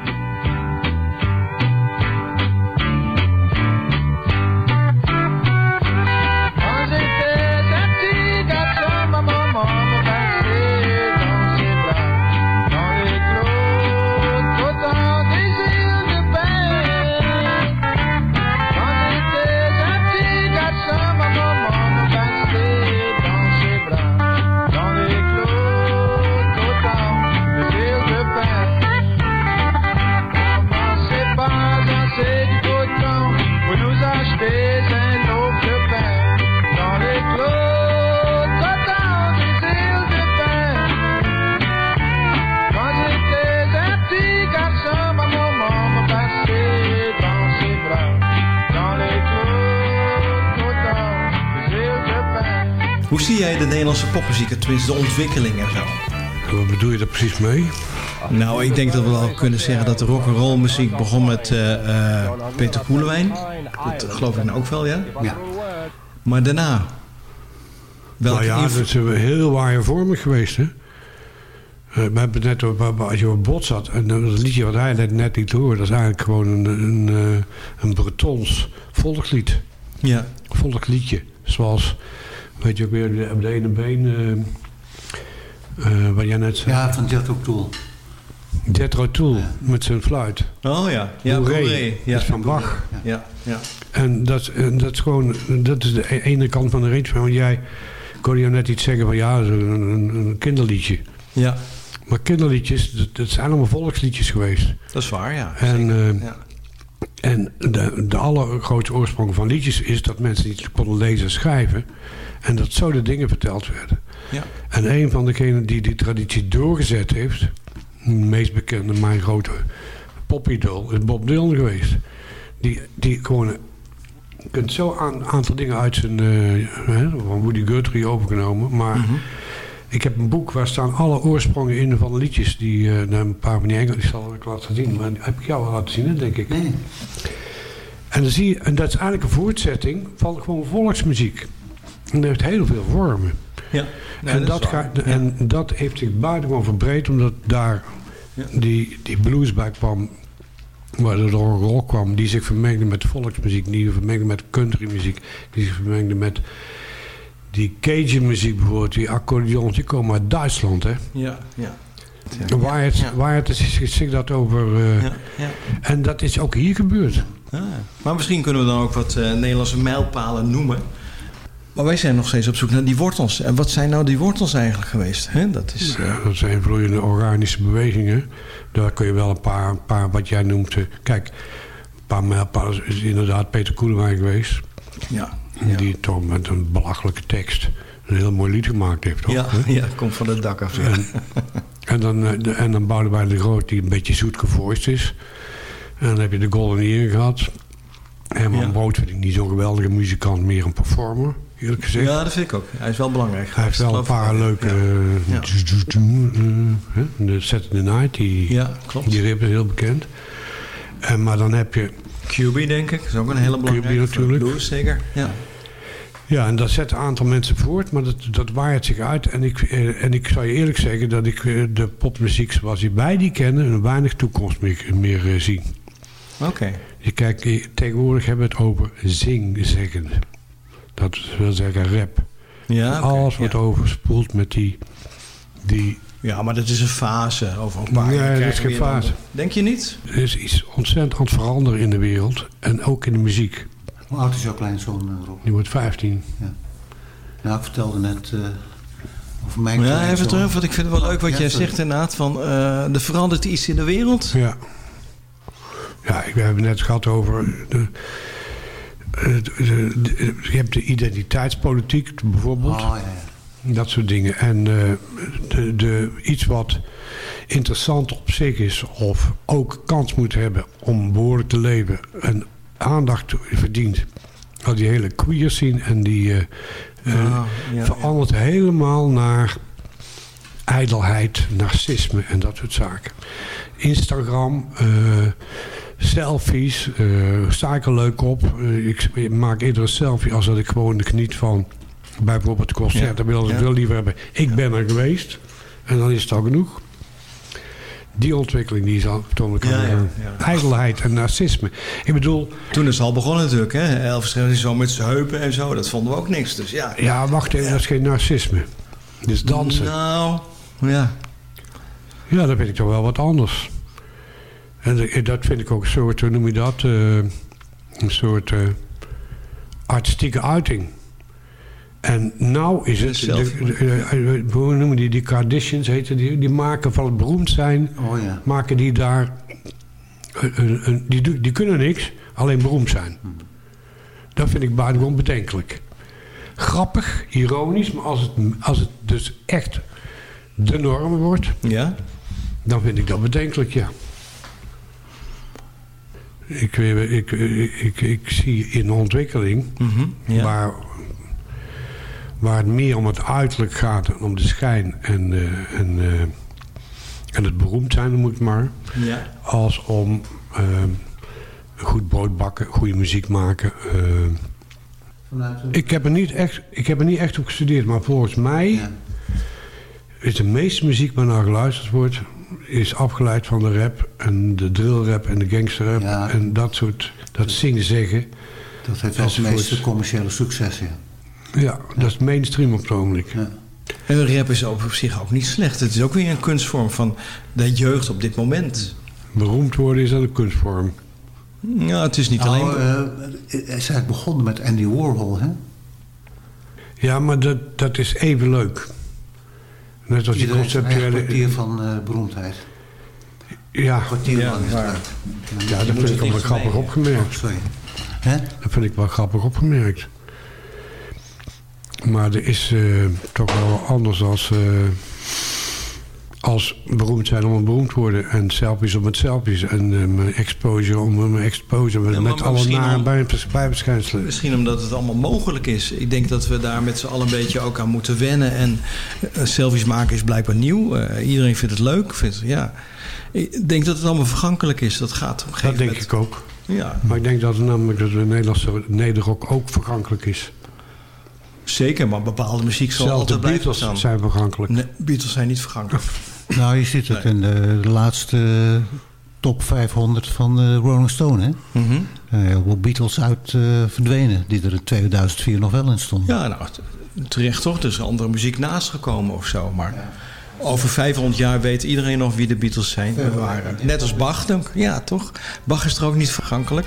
Zie jij de Nederlandse popmuziek, tenminste de ontwikkeling en zo? Wat bedoel je daar precies mee? Nou, ik denk dat we wel kunnen zeggen dat de rock'n'roll muziek begon met uh, uh, Peter Koelewijn. Dat geloof ik nou ook wel, ja? Ja. Maar daarna? nou ja, dat is heel waarvormig geweest, hè? Uh, we hebben net als je op bot zat, en dat liedje wat hij net, net liet horen, dat is eigenlijk gewoon een, een, een Bretons volkslied. Ja. Volksliedje. Zoals weet je ook weer op de ene been, uh, uh, wat jij net zei. Ja, van Jethro Tull. Jethro ja. met zijn fluit. Oh ja, ja, Bourré, ja. is van Bach. Ja, ja. En dat, dat is gewoon, dat is de ene kant van de range. Want jij, ik hoorde je net iets zeggen van ja, een, een, een kinderliedje. Ja. Maar kinderliedjes, dat, dat, zijn allemaal volksliedjes geweest. Dat is waar, ja. En, uh, ja. En de, de allergrootste oorsprong van liedjes is dat mensen iets konden lezen en schrijven. En dat zo de dingen verteld werden. Ja. En een van degenen die die traditie doorgezet heeft... de meest bekende, mijn grote popidol, is Bob Dylan geweest. Die, die gewoon... Je kunt zo een aantal dingen uit zijn... Uh, hè, van Woody Guthrie overgenomen. Maar mm -hmm. Ik heb een boek waar staan alle oorsprongen in van de liedjes. Die, uh, een paar van die Engels, die zal ik laten zien. Maar die heb ik jou al laten zien, hè, denk ik. Nee. En, dan zie je, en dat is eigenlijk een voortzetting van gewoon volksmuziek. En dat heeft heel veel vormen. Ja, nee, en, dat dat ja. en dat heeft zich buitengewoon verbreed, omdat daar ja. die, die blues bij kwam, waar de rock kwam, die zich vermengde met volksmuziek, die zich vermengde met countrymuziek, die zich vermengde met die Cajun muziek bijvoorbeeld, die accordeons, die komen uit Duitsland, hè? Ja, ja. Ja, waar, het, ja. waar het is, zich dat over... Uh, ja, ja. En dat is ook hier gebeurd. Ah, maar misschien kunnen we dan ook wat uh, Nederlandse mijlpalen noemen. Maar wij zijn nog steeds op zoek naar die wortels. En wat zijn nou die wortels eigenlijk geweest? Hè? Dat, is, Ja, dat zijn vloeiende organische bewegingen. Daar kun je wel een paar, een paar wat jij noemt... eh, kijk, een paar mijlpalen is inderdaad Peter Koelewijn geweest. Ja, Die toch met een belachelijke tekst een heel mooi lied gemaakt heeft. Toch? ja, ja, komt van het dak af. Ja. En, en, dan, eh, de- en dan Boudewijn de Groot die een beetje zoet gevoiced is. En dan heb je de Golden Ear gehad. Herman Ja. Brood vind ik niet zo'n geweldige muzikant, meer een performer, eerlijk gezegd. ja, dat vind ik ook. Hij is wel belangrijk. Hij heeft wel een paar leuke... Ja. eh, eh, De Saturday Night, die, Ja, klopt. die rip is heel bekend. En, maar dan heb je... QB, denk ik. is ook een hele belangrijke. natuurlijk. Blues, zeker. Ja. Ja, en dat zet een aantal mensen voort, maar dat, dat waait zich uit. En ik, eh, en ik zou je eerlijk zeggen dat ik eh, de popmuziek zoals wij die kennen... een weinig toekomst meer, meer eh, zie. Oké. Je kijkt, tegenwoordig hebben we het over zingzeggen. Dat wil zeggen rap. Ja, Alles wordt ja. overspoeld met die... die Ja, maar dat is een fase over een paar Nee, jaar. dat is geen fase. Denk je niet? er is iets ontzettend aan het veranderen in de wereld. En ook in de muziek. Hoe oud is jouw kleinzoon, eh, Rob? Die wordt 15. Nou, ik vertelde net eh, over mijn Ja, kleinzoon. even terug, want ik vind het wel leuk wat Ja, jij sorry. zegt inderdaad. Van, eh er verandert iets in de wereld. Ja. Ja, ik- we hebben het net gehad over... De, de- de- de- je hebt de identiteitspolitiek bijvoorbeeld. Oh, ja, ja. Dat soort dingen. En eh, de, de, iets wat interessant op zich is... of ook kans moet hebben om behoorlijk te leven... en aandacht verdient... al die hele queer scene en die... eh, eh, ja, verandert helemaal naar ijdelheid, narcisme en dat soort zaken. Instagram, eh, selfies, sta ik er leuk op. Ik maak eerder een selfie als dat ik gewoon geniet van bijvoorbeeld het concert. Ja, Dan wil ik wil liever hebben. Ik ben er geweest en dan is het al genoeg. Die ontwikkeling die is al toonlijk Ja. Ijdelheid en narcisme. Ik bedoel, Toen is het al begonnen natuurlijk. Hè? Elvis Presley zo met zijn heupen en zo. Dat vonden we ook niks. Dus ja. ja wacht even, dat is geen narcisme. Dat is dansen. Nou, ja. Ja, dat vind ik toch wel wat anders. En de- dat vind ik ook een soort, hoe noem je dat? eh, een soort eh, artistieke uiting. En nou is het, de, de- eh, hoe noemen die, die Kardashians heten die, die maken van het beroemd zijn, Oh ja. maken die daar, een, een- die, die kunnen niks, alleen beroemd zijn. Dat vind ik buitengewoon bedenkelijk. Grappig, ironisch, maar als het, als het dus echt de norm wordt, Ja? dan vind ik dat bedenkelijk, ja. Ik, ik, ik, ik, ik zie in de ontwikkeling Mhm, ja. waar, waar het meer om het uiterlijk gaat en om de schijn en, eh, en, eh, en het beroemd zijn, ik maar, ja. als om eh, goed brood bakken, goede muziek maken. ik, heb er niet echt, ik heb er niet echt op gestudeerd, maar volgens mij Ja. is de meeste muziek waar naar geluisterd wordt... is afgeleid van de rap en de drillrap en de gangsterrap... Ja. en dat soort, dat zingen zeggen. Dat heeft wel het meeste commerciële succes, ja. Ja, dat is mainstream op het ogenblik. ja. En rap is op zich ook niet slecht. Het is ook weer een kunstvorm van de jeugd op dit moment. Beroemd worden is dat een kunstvorm. Ja, het is niet Nou, alleen... eh, hij is eigenlijk begonnen met Andy Warhol, hè? Ja, maar dat, dat is even leuk. Net als die Iedereen heeft een eigen conceptuele... kwartier van eh, beroemdheid. Ja, Kwartier Ja, waar. uit. ja, dat vind ik wel grappig Oh, opgemerkt. sorry. Hè? Dat vind ik wel grappig opgemerkt. Maar er is eh, toch wel anders als, eh, als beroemd zijn om het beroemd te worden. En selfies om het selfies. En eh, mijn exposure om mijn exposure. Met, Ja, met alle nare bij-. Misschien omdat het allemaal mogelijk is. Ik denk dat we daar met z'n allen een beetje ook aan moeten wennen. En selfies maken is blijkbaar nieuw. Iedereen vindt het leuk. Vindt, ja. Ik denk dat het allemaal vergankelijk is. Dat gaat op een Dat gegeven denk moment. ik ook. Ja, Maar ik denk dat het namelijk dat de Nederlandse nederrock ook vergankelijk is. Zeker. Maar bepaalde muziek zal Zelfs de altijd blijven Beatles staan. zijn vergankelijk. Nee, Beatles zijn niet vergankelijk. Nou, je ziet het in de, de laatste eh, top 500 van de Rolling Stone, hè? Mhm. Eh, Heel veel Beatles uit eh, verdwenen, die er in 2004 nog wel in stonden. Ja, nou, terecht toch. Er is andere muziek naast gekomen of zo. Maar over 500 jaar weet iedereen nog wie de Beatles zijn. waren. Net als Bach, denk ik. Ja, toch? Bach is er ook niet vergankelijk.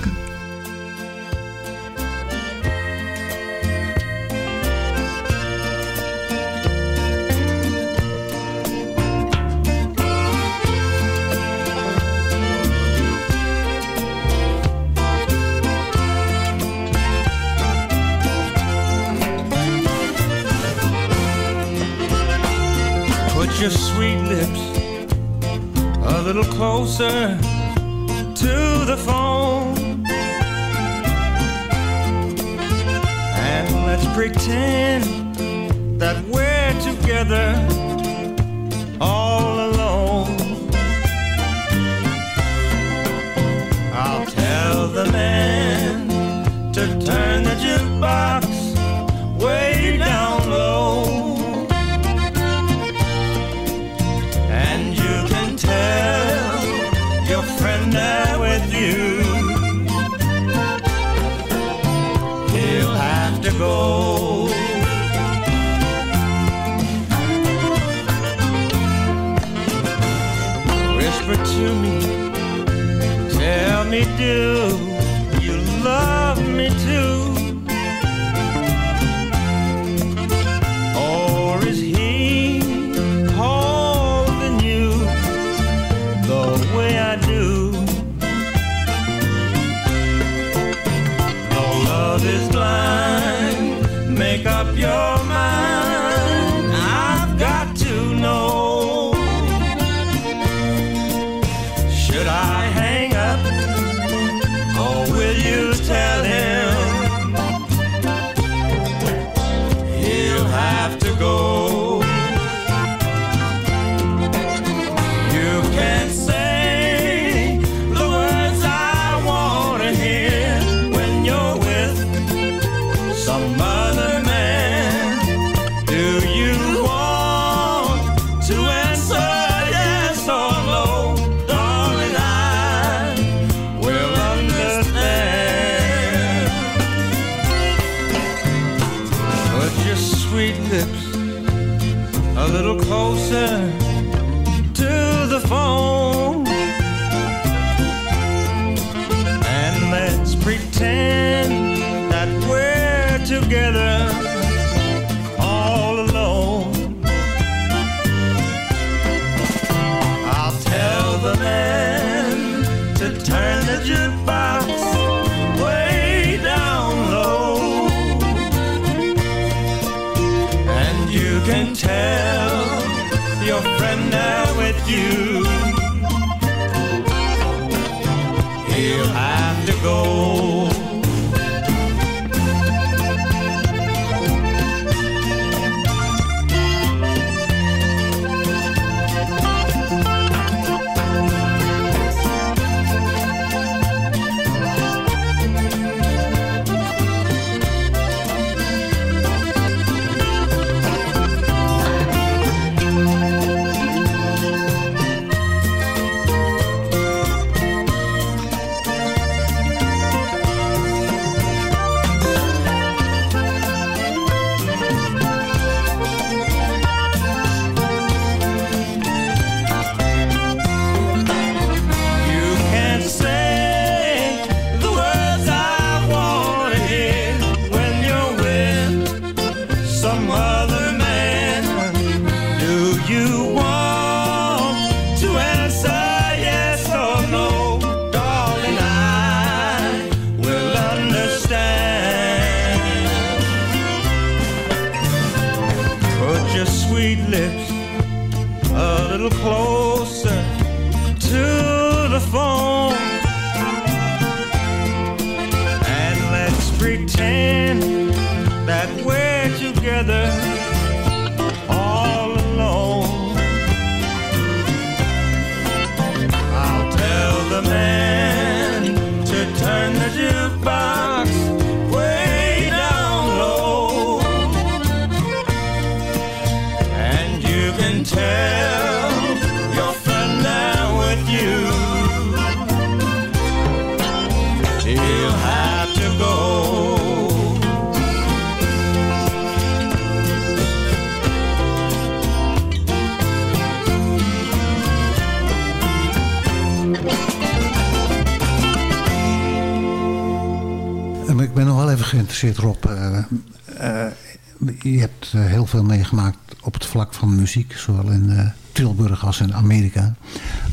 gemaakt op het vlak van muziek. Zowel in eh, Tilburg als in Amerika.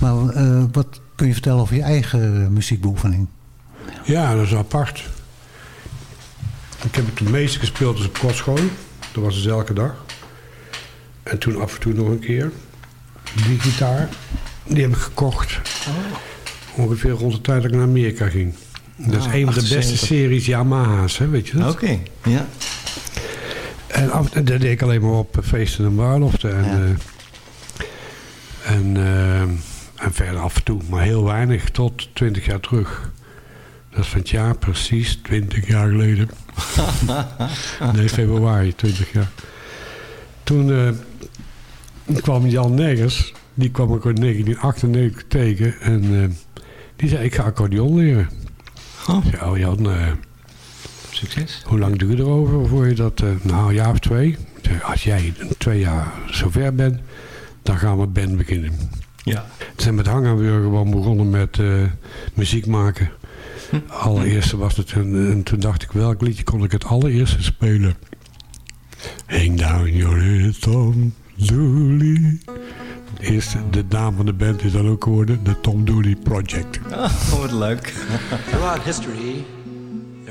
Maar eh, wat kun je vertellen over je eigen muziekbeoefening? Ja, dat is apart. Ik heb het meeste gespeeld dus op kostschool. Dat was dus elke dag. En toen af en toe nog een keer. Die gitaar, die heb ik gekocht. Oh. Ongeveer rond de tijd dat ik naar Amerika ging. Dat is ah, een van de beste series Yamaha's, hè, weet je dat? Oké, ja. En af, dat deed ik alleen maar op eh, feesten en bruiloften. En, eh, en, eh, en verder af en toe, maar heel weinig, tot 20 jaar terug. Dat is van het jaar precies, 20 jaar geleden. nee, februari, 20 jaar. Toen kwam Jan Negers, die kwam ik in 1998 tegen. En die zei, ik ga accordeon leren. Oh. Ik zei, oh Jan, Succes. hoe lang duurde erover voor je dat? eh, nou, een jaar of twee. Als jij twee jaar zover bent, dan gaan we band beginnen. Ja. Toen zijn we met Hangenburger gewoon begonnen met eh, muziek maken. Allereerste was het, en, en toen dacht ik, welk liedje kon ik het allereerste spelen? Hang down your head, Tom Dooley. De eerste, de naam van de band is dan ook geworden, de Tom Dooley Project. Oh, wat leuk. Throughout history,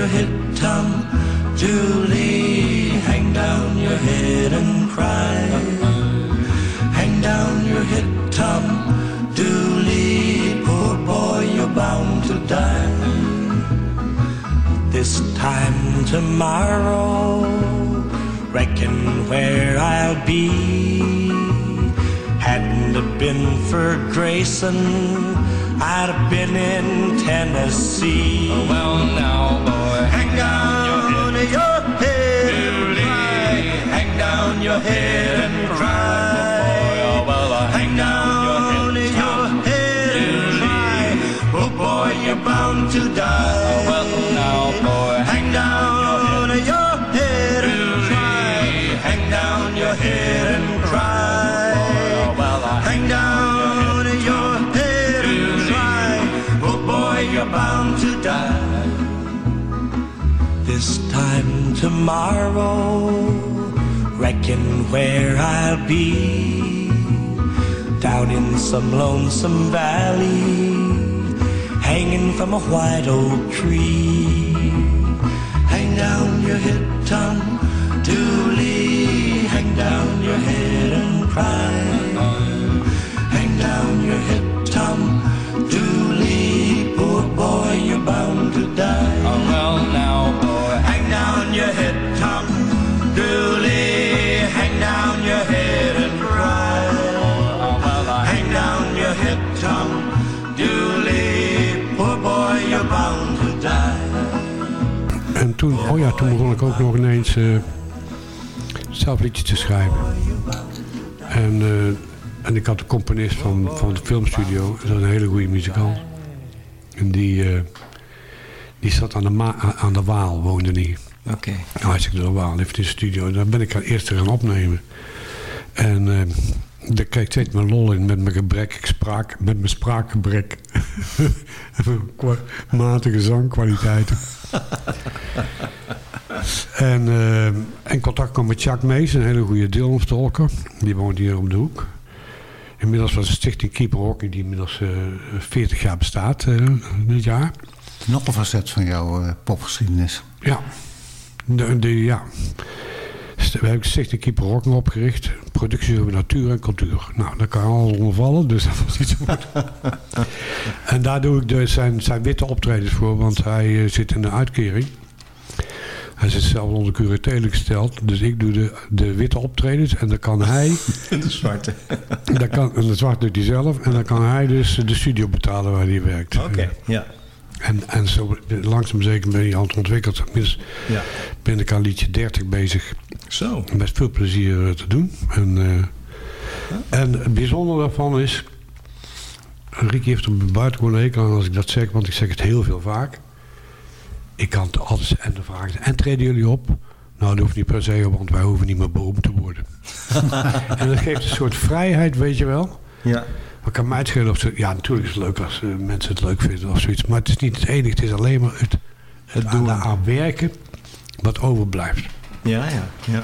Your head, Tom Dooley. Hang down your head and cry. Hang down your head, Tom Dooley. Poor boy, you're bound to die. This time tomorrow, reckon where I'll be. Hadn't it been for Grayson, I'd been in Tennessee. Oh, well, now, boy, hang down your head and cry. Hang down your head and cry. Oh, boy. well, uh, Hang down your head and cry. Oh boy, you're bound to die. Oh, well, tomorrow, reckon where I'll be. Down in some lonesome valley, hanging from a white oak tree. Hang down your head, Tom Dooley. Hang down your head and cry. Ja, toen begon ik ook nog ineens eh, zelf liedjes te schrijven. En, eh, en ik had de componist van, van de filmstudio, dat is een hele goede muzikant. En die, eh, die zat aan de, Ma- aan de Waal, woonde die. Oké. Hartstikke de Waal, heeft in de studio. Daar ben ik aan eerst gaan opnemen. En daar kreeg ik steeds mijn lol in met mijn gebrek, ik spraak, met mijn spraakgebrek. en mijn matige zangkwaliteiten. en, eh, en contact kwam met Jacques Mees, een hele goede Dylan-stalker. Die woont hier om de hoek. Inmiddels was de stichting Keeper Hockey, die inmiddels eh 40 jaar bestaat eh, dit jaar. Nog een facet van jouw eh, popgeschiedenis. Ja, de, de, ja. We hebben Stichting Keeper Rocken opgericht. Productie over natuur en cultuur. Nou, daar kan alles onder vallen, dus dat was niet zo goed. en daar doe ik dus zijn, zijn witte optredens voor, want hij eh, zit in de uitkering. Hij zit zelf onder curatele gesteld, dus ik doe de, de witte optredens en dan kan hij... De zwarte. dan kan, en de zwart doet hij zelf en dan kan hij dus de studio betalen waar hij werkt. Oké, ja. En, en zo langzaam zeker ben je aan het ontwikkeld. Ja. ben ik aan liedje 30 bezig. Zo. Met veel plezier eh, te doen. En, eh, en het bijzondere daarvan is... Ricky heeft er buitengewoon hekel aan als ik dat zeg, want ik zeg het heel veel vaak. Ik kan het altijd en de vraag is, en treden jullie op? Nou, dat hoeft niet per se, want wij hoeven niet meer beroemd te worden. en dat geeft een soort vrijheid, weet je wel. Ja. Maar kan mij het schelen of ze... Ja, natuurlijk is het leuk als eh, mensen het leuk vinden of zoiets. Maar het is niet het enige. Het is alleen maar het, het aan, aan werken wat overblijft. Ja, ja, ja.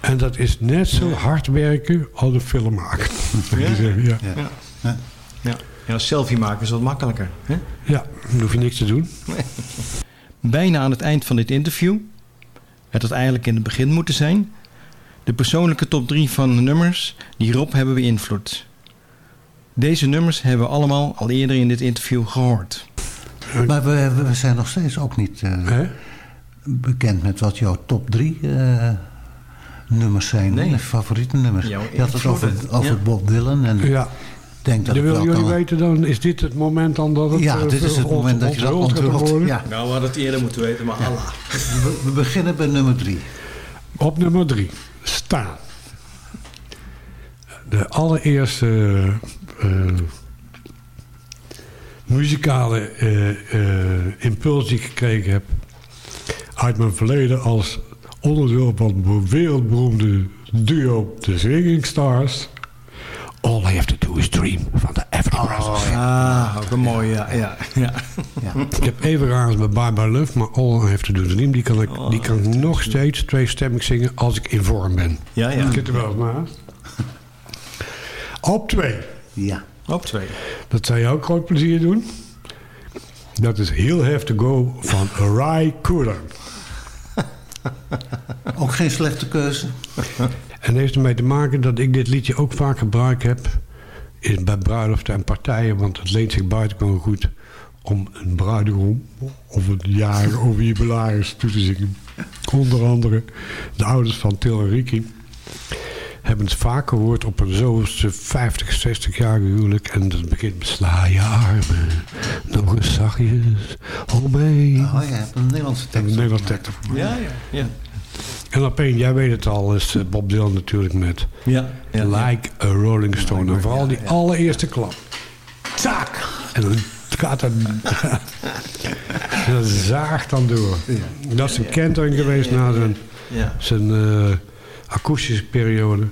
En dat is net zo hard werken als een film maken. Ja? ja. Ja. Ja. Ja. ja, selfie maken is wat makkelijker. Hè? ja, dan hoef je niks te doen. Bijna aan het eind van dit interview. Het had eigenlijk in het begin moeten zijn. De persoonlijke top 3 van de nummers die Rob hebben beïnvloed. Deze nummers hebben we allemaal al eerder in dit interview gehoord. Maar we, we zijn nog steeds ook niet eh, bekend met wat jouw top drie eh, nummers zijn. Nee. Favoriete nummers. Jouw Je had het over, ja. Bob Dylan. En Ja. denk dat Dan wel jullie kan- weten, dan is dit het moment dan dat het... Ja, eh, dit is het moment dat je dat onthult. Ja. Nou, we hadden het eerder moeten weten, maar Allah. We, we beginnen bij nummer drie. Op nummer drie staan. De allereerste eh, muzikale impuls die ik gekregen heb uit mijn verleden als onderdeel van het wereldberoemde duo The Singing Stars. All I Have To Do Is Dream van de Everly Brothers. Ah, ook een mooie, ja. ja, ja. Ik heb even raars met Bye Bye Love, maar All I Have To Do Is Dream, die kan ik, die kan ik nog steeds tweestemmig zingen als ik in vorm ben. Ja, ja. Ik zit er wel eens naast. Op twee. Ja. Op twee. Dat zou je ook groot plezier doen. Dat is He'll Have To Go van Rai Cooder. Ook geen slechte keuze. En heeft ermee te maken dat ik dit liedje ook vaak gebruikt heb... Is bij bruiloften en partijen, want het leent zich buitengewoon goed... om een bruidegom of een jager of jubilaris toe te zingen. Onder andere de ouders van Til en Ricky... het vaak gehoord op een zoveelste 50, 60 jaar huwelijk. En dat begint met sla je armen, nog eens zachtjes. Oh, je hebt een Nederlandse tekst. Een Nederlandse tekst. Ja, ja, ja. En op één, jij weet het al, is eh, Bob Dylan natuurlijk met Ja, ja, Like a Rolling Stone. En vooral die allereerste klap. Zaak! En dan gaat dat... dat zaagt dan door. Dat is een kentering geweest na zijn, Ja. zijn eh, akoestische periode.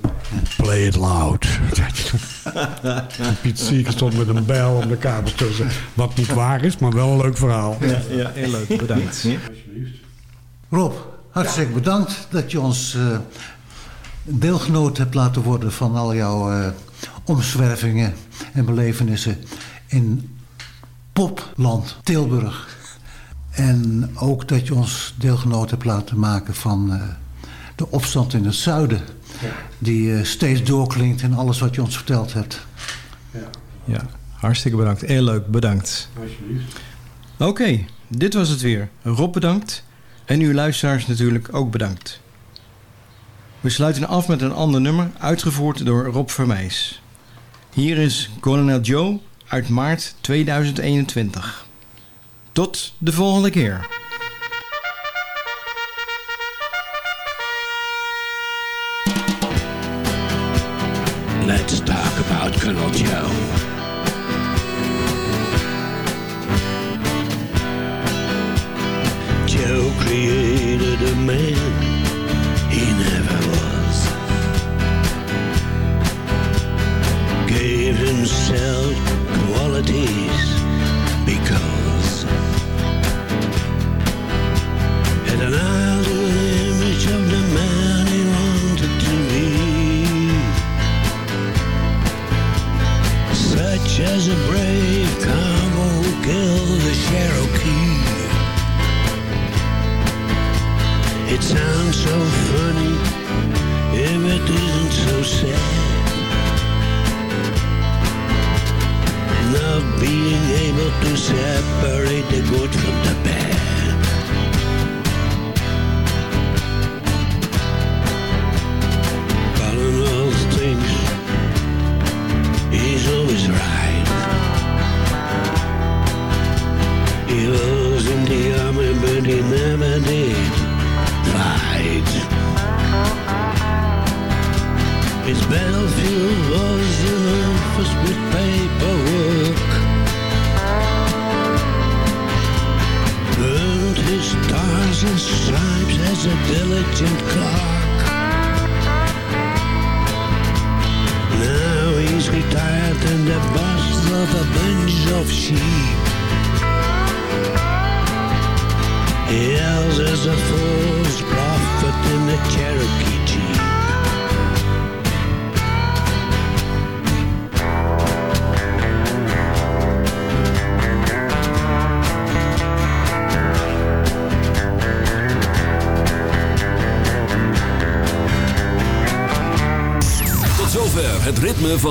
Play it loud. Piet Sieker stond met een bijl om de kabels tussen. Wat niet waar is, maar wel een leuk verhaal. Ja, ja, heel leuk. Bedankt. Rob, hartstikke bedankt dat je ons eh, deelgenoot hebt laten worden van al jouw eh, omzwervingen en belevenissen in popland Tilburg. En ook dat je ons deelgenoot hebt laten maken van eh, de opstand in het zuiden. Die eh, steeds doorklinkt in alles wat je ons verteld hebt. Ja, hartstikke bedankt. Heel leuk, bedankt. Alsjeblieft. Oké, dit was het weer. Rob bedankt. En uw luisteraars natuurlijk ook bedankt. We sluiten af met een ander nummer, uitgevoerd door Rob Vermeijs. Hier is Colonel Joe uit maart 2021. Tot de volgende keer. Let's talk about Colonel Joe. Joe created a man he never was. Gave himself qualities because